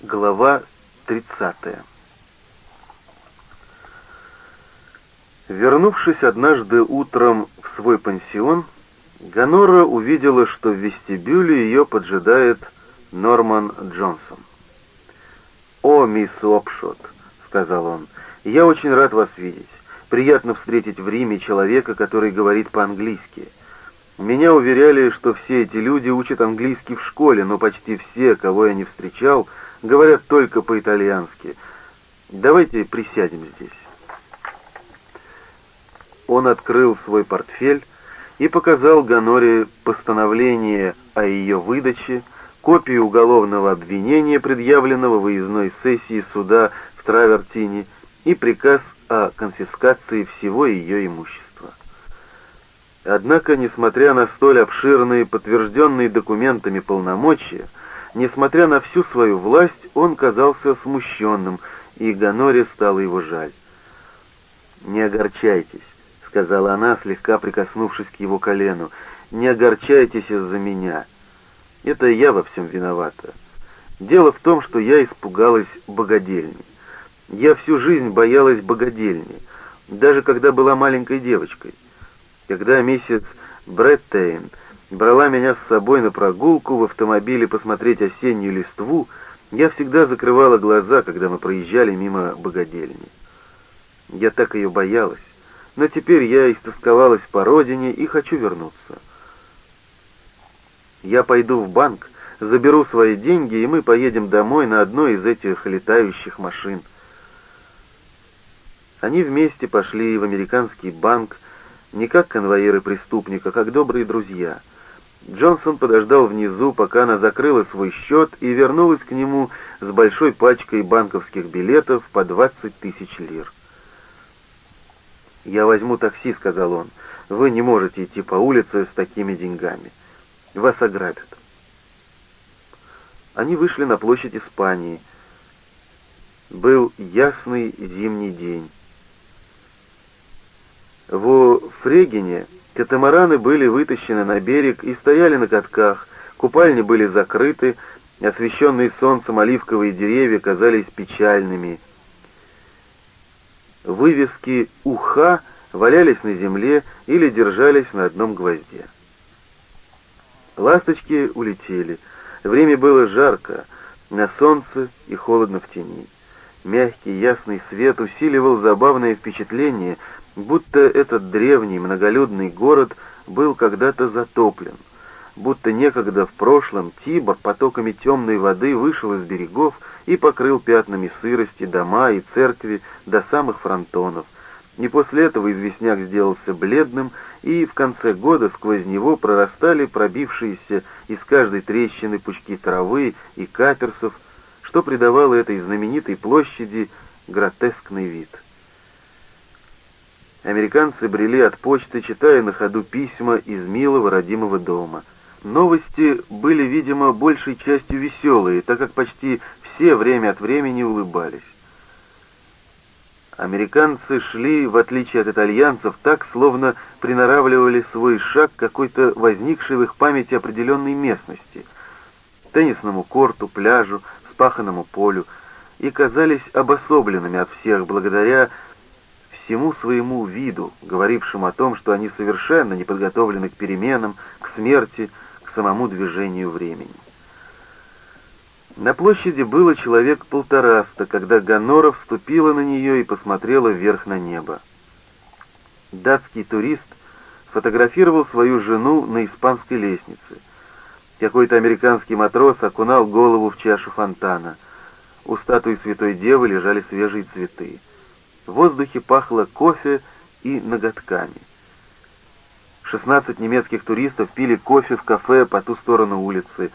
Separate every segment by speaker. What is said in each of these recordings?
Speaker 1: Глава 30 Вернувшись однажды утром в свой пансион, Ганора увидела, что в вестибюле ее поджидает Норман Джонсон. «О, мисс Опшот», — сказал он, — «я очень рад вас видеть. Приятно встретить в Риме человека, который говорит по-английски. Меня уверяли, что все эти люди учат английский в школе, но почти все, кого я не встречал, — говорят только по-итальянски. Давайте присядем здесь. Он открыл свой портфель и показал Ганоре постановление о ее выдаче, копию уголовного обвинения, предъявленного выездной сессии суда в Травертине, и приказ о конфискации всего ее имущества. Однако, несмотря на столь обширные, подтвержденные документами полномочия, Несмотря на всю свою власть, он казался смущенным, и Ганоре стало его жаль. «Не огорчайтесь», — сказала она, слегка прикоснувшись к его колену, — «не огорчайтесь из-за меня. Это я во всем виновата. Дело в том, что я испугалась богадельни. Я всю жизнь боялась богадельни, даже когда была маленькой девочкой. Когда миссис Бреттейн брала меня с собой на прогулку в автомобиле посмотреть осеннюю листву, я всегда закрывала глаза, когда мы проезжали мимо богадельни. Я так ее боялась, но теперь я истосковалась по родине и хочу вернуться. Я пойду в банк, заберу свои деньги, и мы поедем домой на одной из этих летающих машин. Они вместе пошли в американский банк, не как конвоиры преступника, как добрые друзья — Джонсон подождал внизу, пока она закрыла свой счет и вернулась к нему с большой пачкой банковских билетов по 20 тысяч лир. «Я возьму такси», — сказал он. «Вы не можете идти по улице с такими деньгами. Вас ограбят». Они вышли на площадь Испании. Был ясный зимний день. В Фрегине Катамараны были вытащены на берег и стояли на катках, купальни были закрыты, освещенные солнцем оливковые деревья казались печальными. Вывески «Уха» валялись на земле или держались на одном гвозде. Ласточки улетели. Время было жарко, на солнце и холодно в тени. Мягкий ясный свет усиливал забавное впечатление, будто этот древний многолюдный город был когда-то затоплен, будто некогда в прошлом Тибр потоками темной воды вышел из берегов и покрыл пятнами сырости дома и церкви до самых фронтонов. И после этого известняк сделался бледным, и в конце года сквозь него прорастали пробившиеся из каждой трещины пучки травы и каперсов, что придавало этой знаменитой площади гротескный вид. Американцы брели от почты, читая на ходу письма из милого родимого дома. Новости были, видимо, большей частью веселые, так как почти все время от времени улыбались. Американцы шли, в отличие от итальянцев, так, словно приноравливали свой шаг какой-то возникшей в их памяти определенной местности, теннисному корту, пляжу, спаханному полю, и казались обособленными от всех благодаря всему своему виду, говорившему о том, что они совершенно не подготовлены к переменам, к смерти, к самому движению времени. На площади было человек полтораста, когда Ганнора вступила на нее и посмотрела вверх на небо. Датский турист фотографировал свою жену на испанской лестнице. Какой-то американский матрос окунал голову в чашу фонтана. У статуи Святой Девы лежали свежие цветы. В воздухе пахло кофе и ноготками. 16 немецких туристов пили кофе в кафе по ту сторону улицы.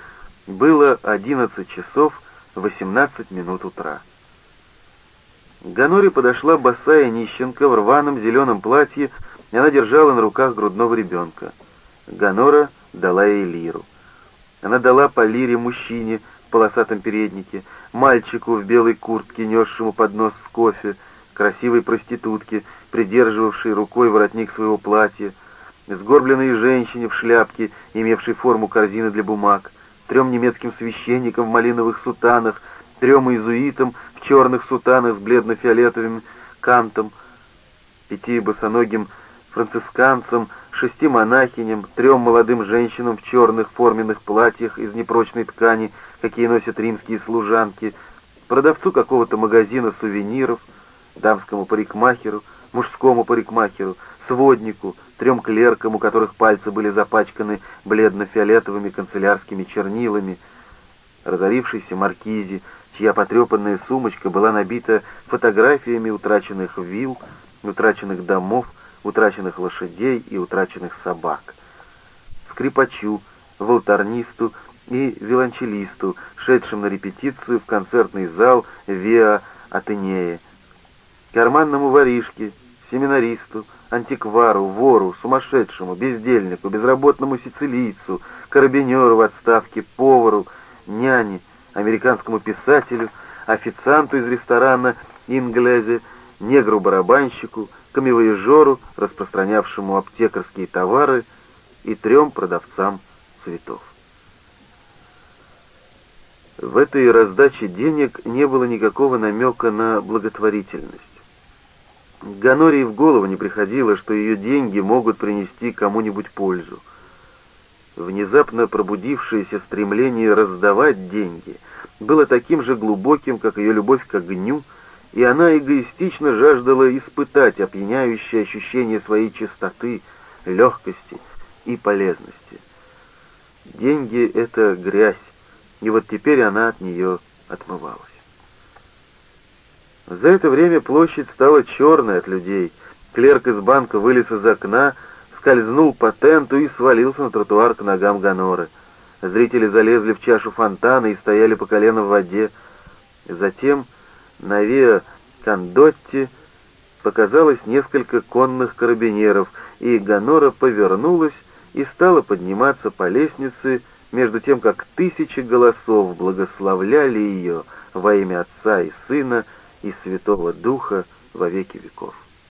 Speaker 1: Было 11 часов 18 минут утра. К подошла босая нищенка в рваном зеленом платье, и она держала на руках грудного ребенка. Ганора дала ей лиру. Она дала по лире мужчине в полосатом переднике, мальчику в белой куртке, несшему поднос с кофе, красивой проститутке, придерживавшей рукой воротник своего платья, сгорбленной женщине в шляпке, имевшей форму корзины для бумаг, трем немецким священникам в малиновых сутанах, трем иезуитам в черных сутанах с бледно-фиолетовым кантом, пяти босоногим францисканцам, шести монахиням, трем молодым женщинам в черных форменных платьях из непрочной ткани, какие носят римские служанки, продавцу какого-то магазина сувениров, дамскому парикмахеру, мужскому парикмахеру, своднику, трем клеркам, у которых пальцы были запачканы бледно-фиолетовыми канцелярскими чернилами, разорившейся маркизе, чья потрепанная сумочка была набита фотографиями утраченных вилл, утраченных домов, утраченных лошадей и утраченных собак. Скрипачу, волторнисту и виолончелисту, шедшим на репетицию в концертный зал Виа Атенея, карманному воришке, семинаристу, антиквару, вору, сумасшедшему, бездельнику, безработному сицилийцу, карабинеру в отставке, повару, няне, американскому писателю, официанту из ресторана «Инглезе», негру-барабанщику, камевоежору, распространявшему аптекарские товары, и трем продавцам цветов. В этой раздаче денег не было никакого намека на благотворительность. Ганории в голову не приходило, что ее деньги могут принести кому-нибудь пользу. Внезапно пробудившееся стремление раздавать деньги было таким же глубоким, как ее любовь к огню, и она эгоистично жаждала испытать опьяняющее ощущение своей чистоты, легкости и полезности. Деньги — это грязь, и вот теперь она от нее отмывалась. За это время площадь стала черной от людей. Клерк из банка вылез из окна, скользнул по тенту и свалился на тротуар к ногам Ганоры. Зрители залезли в чашу фонтана и стояли по колено в воде. Затем на Виа Кондотти показалось несколько конных карабинеров, и Ганора повернулась и стала подниматься по лестнице, между тем, как тысячи голосов благословляли ее во имя Отца и Сына и Святого Духа во веки веков.